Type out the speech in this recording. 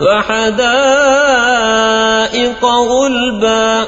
وحدائق غلبا